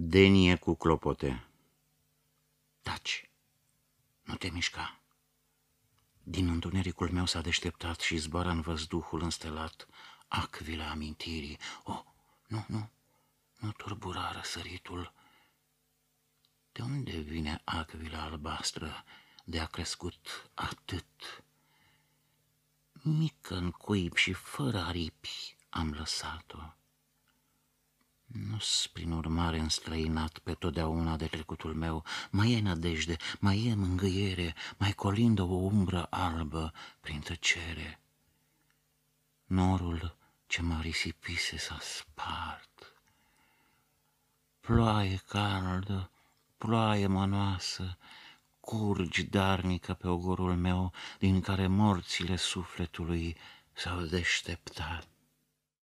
Denie cu clopote. Taci, nu te mișca. Din întunericul meu s-a deșteptat și zboară în văzduhul înstelat acvile amintirii. Oh, nu, nu, nu turbura răsăritul. De unde vine acvila albastră de a crescut atât? Mică în cuib și fără aripi am lăsat-o. Nu prin urmare înstrăinat pe totdeauna de trecutul meu, mai e nădejde, mai e mângâiere, mai colindă o umbră albă prin tăcere. Norul ce mă risipise s-a spart. Ploaie caldă, ploaie mănoasă, curgi darnică pe ogorul meu, din care morțile sufletului s-au deșteptat.